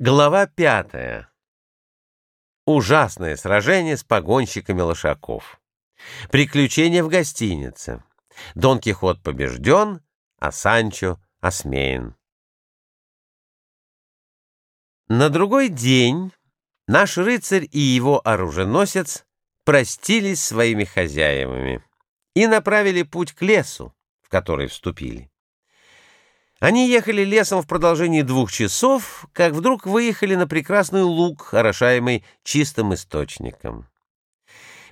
Глава пятая. Ужасное сражение с погонщиками лошаков. Приключения в гостинице. Дон Кихот побежден, а Санчо осмеян. На другой день наш рыцарь и его оруженосец простились своими хозяевами и направили путь к лесу, в который вступили. Они ехали лесом в продолжении двух часов, как вдруг выехали на прекрасный луг, орошаемый чистым источником.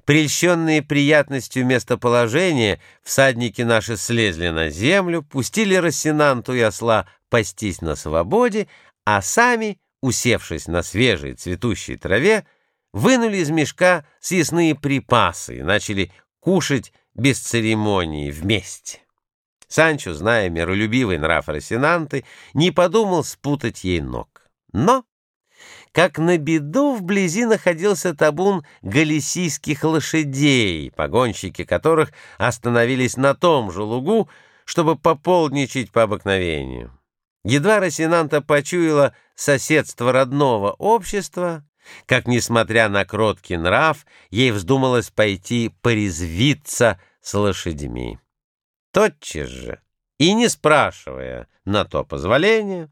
Прельщенные приятностью местоположения, всадники наши слезли на землю, пустили Рассенанту и осла пастись на свободе, а сами, усевшись на свежей цветущей траве, вынули из мешка съестные припасы и начали кушать без церемонии вместе. Санчо, зная миролюбивый нрав Росинанты, не подумал спутать ей ног. Но, как на беду, вблизи находился табун галисийских лошадей, погонщики которых остановились на том же лугу, чтобы пополничать по обыкновению. Едва Росинанта почуяла соседство родного общества, как, несмотря на кроткий нрав, ей вздумалось пойти порезвиться с лошадьми. Тотчас же, и не спрашивая на то позволения,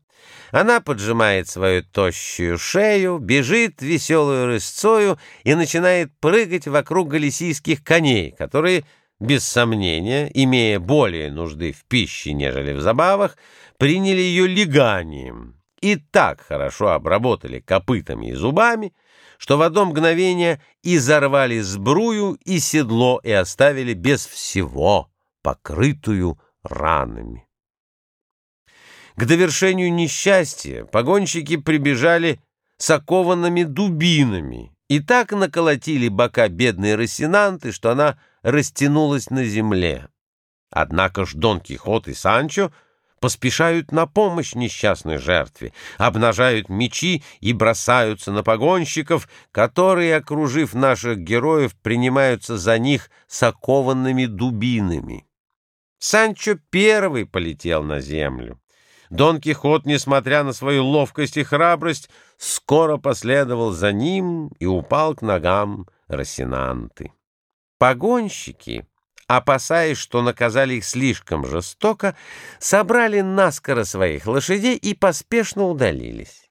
она поджимает свою тощую шею, бежит веселую рысцою и начинает прыгать вокруг галисийских коней, которые, без сомнения, имея более нужды в пище, нежели в забавах, приняли ее леганием и так хорошо обработали копытами и зубами, что в одно мгновение изорвали сбрую и седло и оставили без всего покрытую ранами. К довершению несчастья погонщики прибежали с окованными дубинами и так наколотили бока бедной Росинанты, что она растянулась на земле. Однако ж Дон Кихот и Санчо поспешают на помощь несчастной жертве, обнажают мечи и бросаются на погонщиков, которые, окружив наших героев, принимаются за них с окованными дубинами. Санчо первый полетел на землю. Дон Кихот, несмотря на свою ловкость и храбрость, скоро последовал за ним и упал к ногам Росинанты. Погонщики, опасаясь, что наказали их слишком жестоко, собрали наскоро своих лошадей и поспешно удалились.